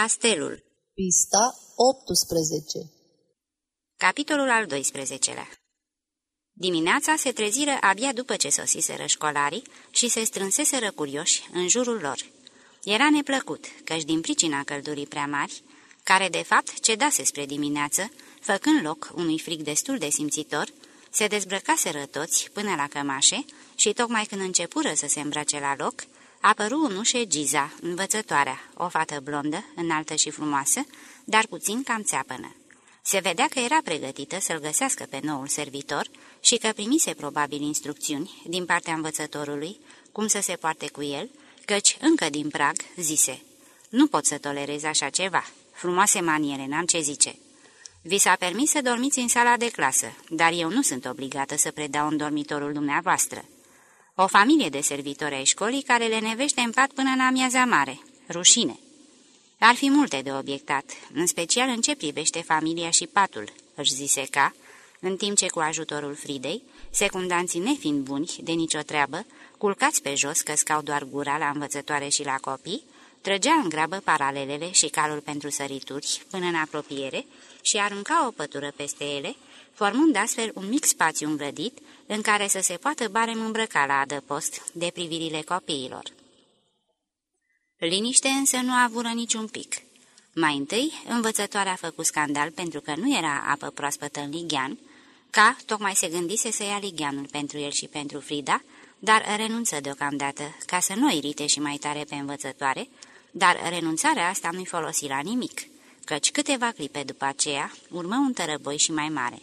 Castelul. Pista 18 Capitolul al 12-lea Dimineața se treziră abia după ce sosiseră școlarii și se strânseseră curioși în jurul lor. Era neplăcut, căci din pricina căldurii prea mari, care de fapt cedase spre dimineață, făcând loc unui frig destul de simțitor, se dezbrăcaseră toți până la cămașe și tocmai când începură să se îmbrace la loc, apăru în ușe Giza, învățătoarea, o fată blondă, înaltă și frumoasă, dar puțin cam țeapănă. Se vedea că era pregătită să-l găsească pe noul servitor și că primise probabil instrucțiuni din partea învățătorului cum să se poarte cu el, căci încă din prag zise, Nu pot să tolerez așa ceva, frumoase maniere, n-am ce zice." Vi s-a permis să dormiți în sala de clasă, dar eu nu sunt obligată să predau în dormitorul dumneavoastră. O familie de servitori ai școlii care le nevește în pat până în amiaza mare. Rușine! Ar fi multe de obiectat, în special în ce privește familia și patul, își zise ca, în timp ce cu ajutorul Fridei, secundanții nefiind buni de nicio treabă, culcați pe jos că scau doar gura la învățătoare și la copii, trăgea în grabă paralelele și calul pentru sărituri până în apropiere și arunca o pătură peste ele, formând astfel un mic spațiu învădit în care să se poată barem îmbrăca la adăpost de privirile copiilor. Liniște însă nu avură niciun pic. Mai întâi, învățătoarea a făcut scandal pentru că nu era apă proaspătă în lighean, ca tocmai se gândise să ia ligheanul pentru el și pentru Frida, dar renunță deocamdată, ca să nu irite și mai tare pe învățătoare, dar renunțarea asta nu-i folosi la nimic, căci câteva clipe după aceea urmă un tărăboi și mai mare.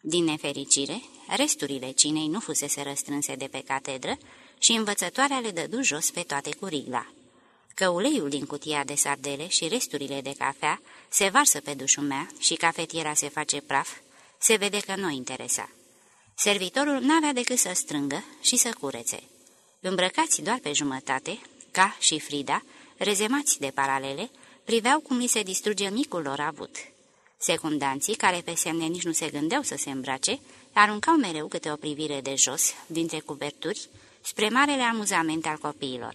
Din nefericire, resturile cinei nu fusese răstrânse de pe catedră și învățătoarea le dădu jos pe toate cu rigla. Că uleiul din cutia de sardele și resturile de cafea se varsă pe dușumea și cafetiera se face praf, se vede că nu interesa. Servitorul n-avea decât să strângă și să curețe. Îmbrăcați doar pe jumătate, ca și Frida, rezemați de paralele, priveau cum li se distruge micul lor avut. Secundanții, care pe semne nici nu se gândeau să se îmbrace, aruncau mereu câte o privire de jos, dintre cuverturi, spre marele amuzament al copiilor.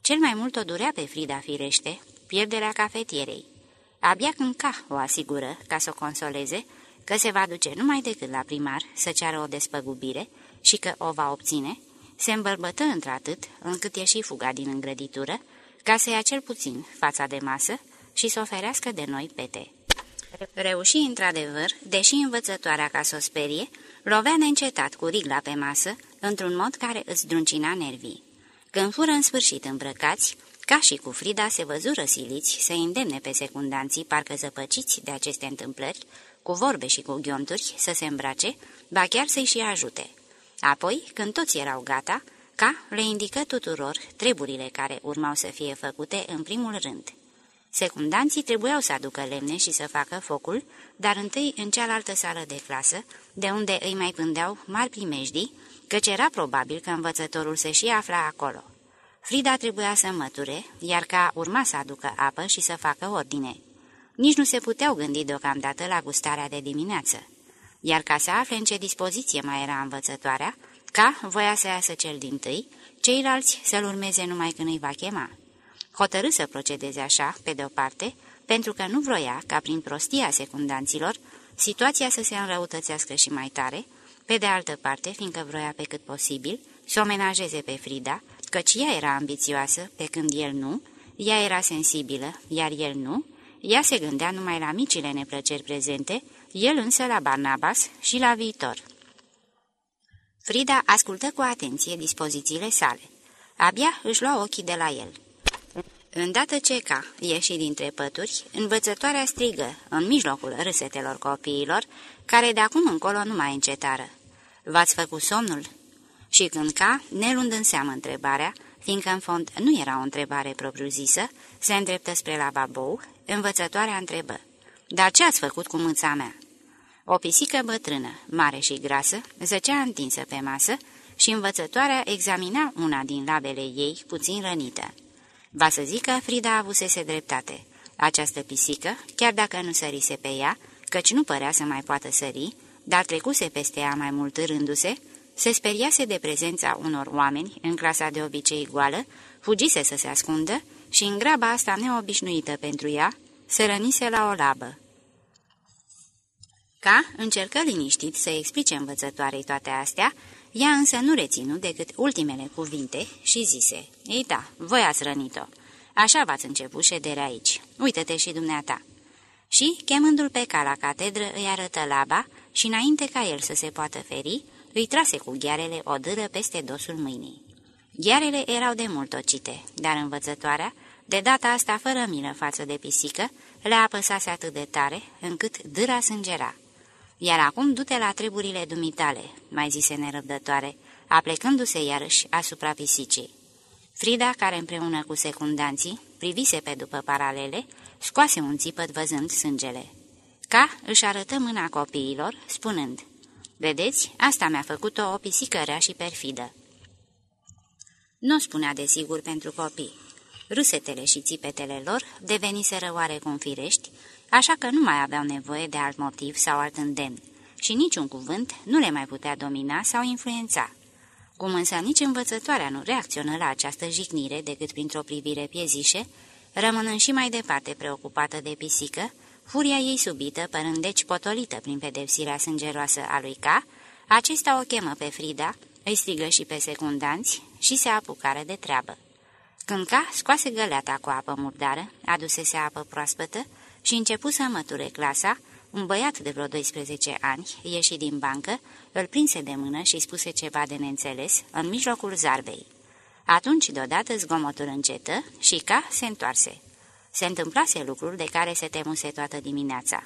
Cel mai mult o durea pe Frida firește, pierderea cafetierei. Abia când ca o asigură, ca să o consoleze, că se va duce numai decât la primar să ceară o despăgubire și că o va obține, se îmbărbătă într-atât încât ieși fuga din îngrăditură, ca să ia cel puțin fața de masă și să oferească de noi pete. Reuși într-adevăr, deși învățătoarea ca să o sperie, lovea neîncetat cu rigla pe masă, într-un mod care îți druncina nervii. Când fură în sfârșit îmbrăcați, ca și cu Frida se văzură siliți să îndemne pe secundanții, parcă zăpăciți de aceste întâmplări, cu vorbe și cu ghionturi, să se îmbrace, ba chiar să-i și ajute. Apoi, când toți erau gata, ca le indică tuturor treburile care urmau să fie făcute în primul rând. Secundanții trebuiau să aducă lemne și să facă focul, dar întâi în cealaltă sală de clasă, de unde îi mai pândeau mari primejdii, căci era probabil că învățătorul se și afla acolo. Frida trebuia să măture, iar ca urma să aducă apă și să facă ordine. Nici nu se puteau gândi deocamdată la gustarea de dimineață. Iar ca să afle în ce dispoziție mai era învățătoarea, ca voia să iasă cel din tâi, ceilalți să-l urmeze numai când îi va chema. Hotărâ să procedeze așa, pe de-o parte, pentru că nu vroia ca prin prostia secundanților situația să se înrăutățească și mai tare, pe de altă parte, fiindcă vroia pe cât posibil să o menajeze pe Frida, căci ea era ambițioasă, pe când el nu, ea era sensibilă, iar el nu, ea se gândea numai la micile neplăceri prezente, el însă la Barnabas și la viitor. Frida ascultă cu atenție dispozițiile sale. Abia își lua ochii de la el. Îndată ce ca ieși dintre pături, învățătoarea strigă în mijlocul râsetelor copiilor, care de acum încolo nu mai încetară. V-ați făcut somnul?" Și când ca, nelund în seamă întrebarea, fiindcă în fond nu era o întrebare propriu-zisă, se îndreptă spre lavabou, învățătoarea întrebă. Dar ce ați făcut cu mâța mea?" O pisică bătrână, mare și grasă, zăcea întinsă pe masă și învățătoarea examina una din labele ei, puțin rănită. Va să zică, Frida avusese dreptate. Această pisică, chiar dacă nu sărise pe ea, căci nu părea să mai poată sări, dar trecuse peste ea mai mult rându-se, se speriase de prezența unor oameni în clasa de obicei goală, fugise să se ascundă și în graba asta neobișnuită pentru ea, se rănise la o labă. Ca încercă liniștit să explice învățătoarei toate astea, ea însă nu reținu decât ultimele cuvinte și zise, Ei da, voi ați rănit-o. Așa v-ați început șederea aici. Uită-te și dumneata." Și, chemându-l pe ca la catedră, îi arătă laba și, înainte ca el să se poată feri, îi trase cu ghearele o dâră peste dosul mâinii. Ghearele erau de mult ocite, dar învățătoarea, de data asta fără milă față de pisică, le apăsase atât de tare, încât dâra sângera. Iar acum du-te la treburile dumitale," mai zise nerăbdătoare, aplecându-se iarăși asupra pisicii. Frida, care împreună cu secundanții privise pe după paralele, scoase un țipăt văzând sângele. Ca își arătă mâna copiilor, spunând, Vedeți, asta mi-a făcut-o o pisică rea și perfidă." Nu spunea de sigur pentru copii. Rusetele și țipetele lor deveniseră oarecum firești, așa că nu mai aveau nevoie de alt motiv sau alt îndemn și niciun cuvânt nu le mai putea domina sau influența. Cum însă nici învățătoarea nu reacționă la această jignire decât printr-o privire piezișe, rămânând și mai departe preocupată de pisică, furia ei subită, părând deci potolită prin pedepsirea sângeroasă a lui K, acesta o chemă pe Frida, îi strigă și pe secundanți și se apucară de treabă. Când K scoase găleata cu apă murdară, adusese apă proaspătă și începu să măture clasa, un băiat de vreo 12 ani ieși din bancă, îl prinse de mână și spuse ceva de neînțeles în mijlocul zarbei. Atunci, deodată, zgomotul încetă și ca se întoarse. Se întâmplase lucrul de care se temuse toată dimineața.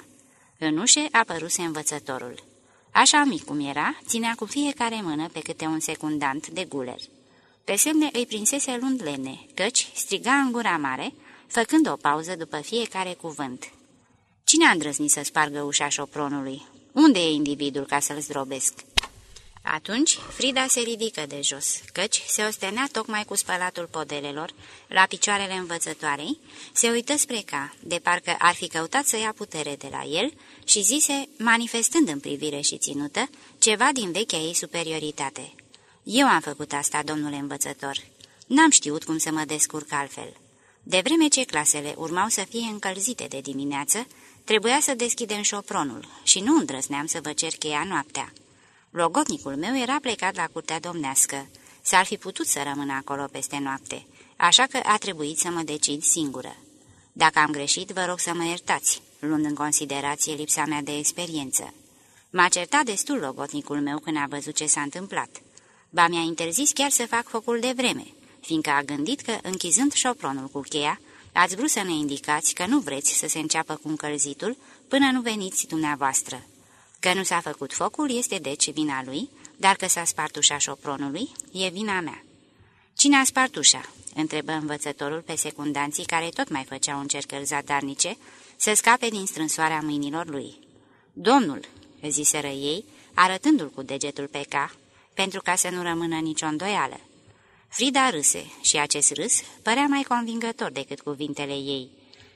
În ușe apăruse învățătorul. Așa mic cum era, ținea cu fiecare mână pe câte un secundant de guler. Pe semne îi prinsese luând lene, căci striga în gura mare, făcând o pauză după fiecare cuvânt. Cine a îndrăznit să spargă ușa șopronului? Unde e individul ca să-l zdrobesc?" Atunci Frida se ridică de jos, căci se ostenea tocmai cu spălatul podelelor, la picioarele învățătoarei, se uită spre ca, de parcă ar fi căutat să ia putere de la el și zise, manifestând în privire și ținută, ceva din vechea ei superioritate. Eu am făcut asta, domnule învățător. N-am știut cum să mă descurc altfel. De vreme ce clasele urmau să fie încălzite de dimineață, trebuia să deschidem șopronul și nu îndrăzneam să vă cer cheia noaptea. Logotnicul meu era plecat la curtea domnească. S-ar fi putut să rămână acolo peste noapte, așa că a trebuit să mă decid singură. Dacă am greșit, vă rog să mă iertați, luând în considerație lipsa mea de experiență. M-a certat destul logotnicul meu când a văzut ce s-a întâmplat. Ba mi-a interzis chiar să fac focul de vreme, fiindcă a gândit că, închizând șopronul cu cheia, ați vrut să ne indicați că nu vreți să se înceapă cu încălzitul până nu veniți dumneavoastră. Că nu s-a făcut focul este deci vina lui, dar că s-a spart ușa șopronului e vina mea. Cine a spart ușa?" întrebă învățătorul pe secundanții care tot mai făceau încercări zadarnice să scape din strânsoarea mâinilor lui. Domnul," ziseră ei, arătându-l cu degetul pe ca, pentru ca să nu rămână nicio îndoială. Frida râse și acest râs părea mai convingător decât cuvintele ei.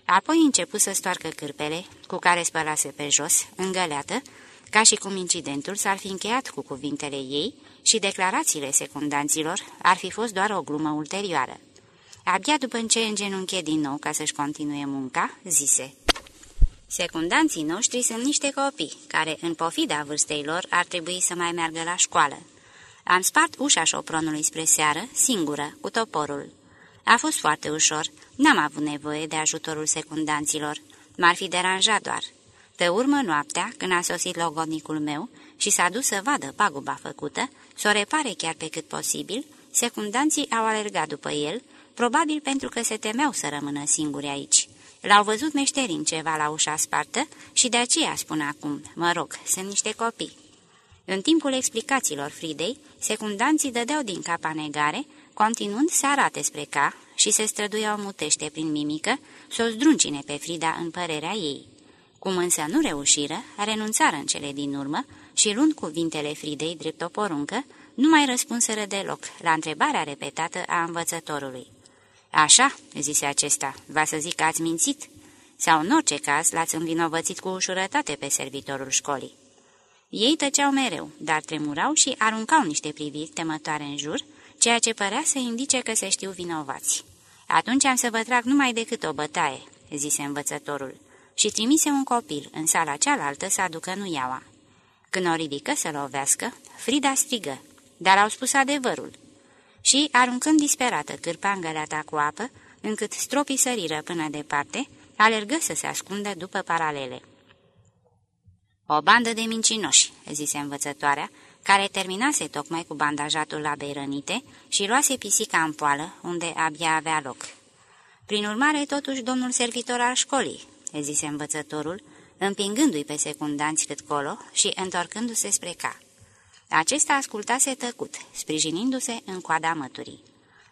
Apoi începu să stoarcă cârpele, cu care spălase pe jos, îngăleată, ca și cum incidentul s-ar fi încheiat cu cuvintele ei și declarațiile secundanților ar fi fost doar o glumă ulterioară. Abia după ce îngenunche din nou ca să-și continue munca, zise Secundanții noștri sunt niște copii, care, în pofida vârstei lor, ar trebui să mai meargă la școală. Am spart ușa șopronului spre seară, singură, cu toporul. A fost foarte ușor, n-am avut nevoie de ajutorul secundanților. M-ar fi deranjat doar. Pe urmă, noaptea, când a sosit logodnicul meu și s-a dus să vadă paguba făcută, să o repare chiar pe cât posibil, secundanții au alergat după el, probabil pentru că se temeau să rămână singuri aici. L-au văzut meșterind ceva la ușa spartă și de aceea spun acum, mă rog, sunt niște copii. În timpul explicațiilor Fridei, secundanții dădeau din capa negare, continuând să arate spre ca și se străduiau mutește prin mimică să o zdruncine pe Frida în părerea ei. Cum însă nu reușiră, renunțară în cele din urmă și, luând cuvintele Fridei drept o poruncă, nu mai răspunseră deloc la întrebarea repetată a învățătorului. Așa," zise acesta, va să zic că ați mințit?" Sau, în orice caz, l-ați învinovățit cu ușurătate pe servitorul școlii. Ei tăceau mereu, dar tremurau și aruncau niște priviri temătoare în jur, ceea ce părea să indice că se știu vinovați. Atunci am să vă trag numai decât o bătaie, zise învățătorul, și trimise un copil în sala cealaltă să aducă nuiaua. Când o ridică să lovească, Frida strigă, dar au spus adevărul. Și, aruncând disperată cârpa îngăleata cu apă, încât stropii săriră până departe, alergă să se ascundă după paralele. O bandă de mincinoși, zise învățătoarea, care terminase tocmai cu bandajatul labei rănite și luase pisica în poală, unde abia avea loc. Prin urmare, totuși, domnul servitor al școlii, zise învățătorul, împingându-i pe secundanți cât colo și întorcându-se spre ca. Acesta ascultase tăcut, sprijinindu-se în coada măturii.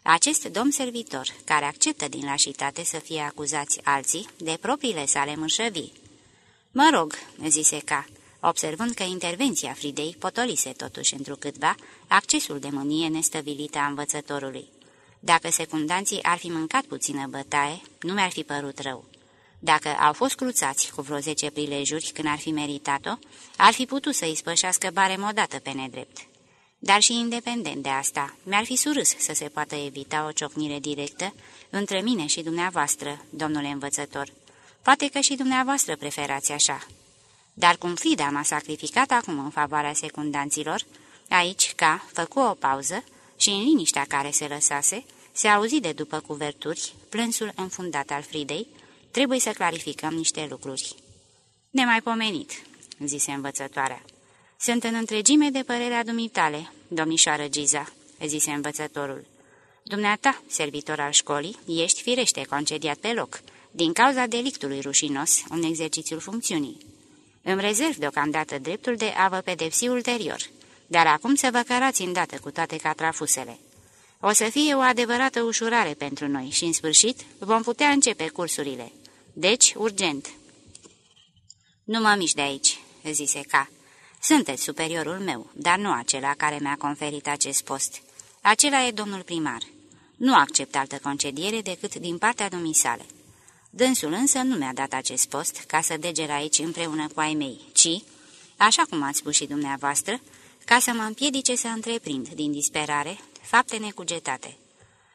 Acest domn servitor, care acceptă din lașitate să fie acuzați alții de propriile sale mâșăvii. Mă rog, zise ca, observând că intervenția Fridei potolise totuși întrucâtva accesul de mânie nestăvilită a învățătorului. Dacă secundanții ar fi mâncat puțină bătaie, nu mi-ar fi părut rău. Dacă au fost cruțați cu vreo zece prilejuri când ar fi meritat-o, ar fi putut să-i spășească barem odată pe nedrept. Dar și independent de asta, mi-ar fi surâs să se poată evita o ciocnire directă între mine și dumneavoastră, domnule învățător. Poate că și dumneavoastră preferați așa. Dar cum Frida m-a sacrificat acum în favoarea secundanților, aici, ca, făcu o pauză și în liniștea care se lăsase, se auzi de după cuverturi plânsul înfundat al Fridei, trebuie să clarificăm niște lucruri. Nemaipomenit, zise învățătoarea. Sunt în întregime de părerea dumitale, domnișoară Giza, zise învățătorul. Dumneata, servitor al școlii, ești firește concediat pe loc, din cauza delictului rușinos în exercițiul funcțiunii. Îmi rezerv deocamdată dreptul de a vă pedepsi ulterior, dar acum să vă cărați îndată cu toate catrafusele. O să fie o adevărată ușurare pentru noi și, în sfârșit, vom putea începe cursurile. Deci, urgent. Nu mă mișc de aici, zise Ca. Sunteți superiorul meu, dar nu acela care mi-a conferit acest post. Acela e domnul primar. Nu accept altă concediere decât din partea dumisale. Dânsul însă nu mi-a dat acest post ca să deger aici împreună cu ai mei, ci, așa cum ați spus și dumneavoastră, ca să mă împiedice să întreprind din disperare fapte necugetate.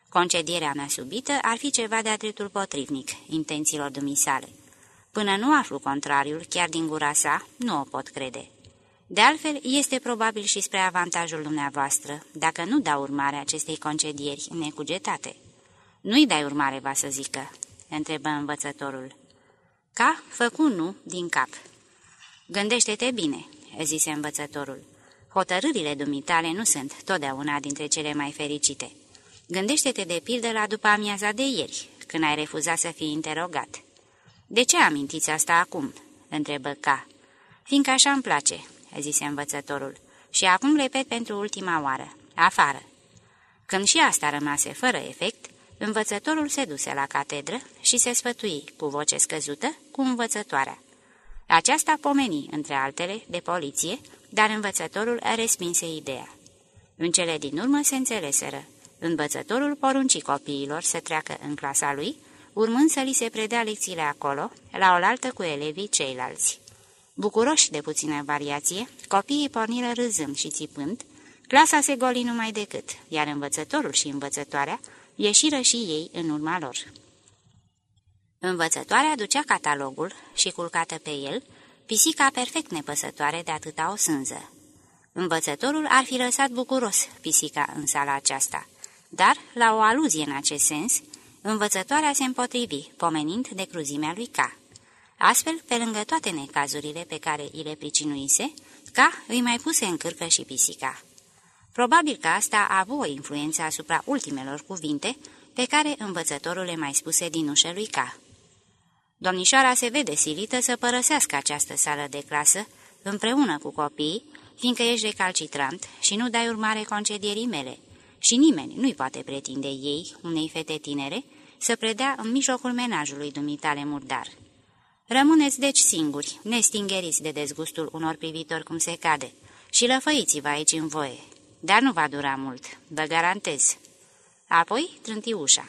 Concedierea mea subită ar fi ceva de-a dreptul potrivnic intențiilor dumisale. Până nu aflu contrariul, chiar din gura sa, nu o pot crede. De altfel, este probabil și spre avantajul dumneavoastră, dacă nu dau urmare acestei concedieri necugetate. Nu-i dai urmare, va să zică, întrebă învățătorul. Ca făcu nu din cap. Gândește-te bine, zise învățătorul. Hotărârile dumitale nu sunt totdeauna dintre cele mai fericite. Gândește-te de pildă la după amiaza de ieri, când ai refuzat să fii interogat. De ce amintiți asta acum?" întrebă Ca. Fiindcă așa îmi place," zise învățătorul, și acum repet pentru ultima oară. Afară." Când și asta rămase fără efect, învățătorul se duse la catedră și se sfătui, cu voce scăzută, cu învățătoarea. Aceasta pomeni, între altele, de poliție, dar învățătorul respinse ideea. În cele din urmă se înțeleseră. Învățătorul porunci copiilor să treacă în clasa lui, urmând să li se predea lecțiile acolo, la oaltă cu elevii ceilalți. Bucuroși de puțină variație, copiii porniră râzând și țipând, clasa se goli numai decât, iar învățătorul și învățătoarea ieșiră și ei în urma lor. Învățătoarea ducea catalogul și, culcată pe el, pisica perfect nepăsătoare de atâta o sânză. Învățătorul ar fi lăsat bucuros pisica în sala aceasta, dar, la o aluzie în acest sens, învățătoarea se împotrivi, pomenind de cruzimea lui K. Astfel, pe lângă toate necazurile pe care îi le pricinuise, K îi mai puse în cârcă și pisica. Probabil că asta a avut o influență asupra ultimelor cuvinte pe care învățătorul le mai spuse din ușă lui K. Domnișoara se vede silită să părăsească această sală de clasă împreună cu copiii, fiindcă ești recalcitrant și nu dai urmare concedierii mele, și nimeni nu-i poate pretinde ei, unei fete tinere, să predea în mijlocul menajului dumitale murdar. Rămâneți deci singuri, nestingeriți de dezgustul unor privitori cum se cade, și lăfăiți-vă aici în voie. Dar nu va dura mult, vă garantez. Apoi trânti ușa.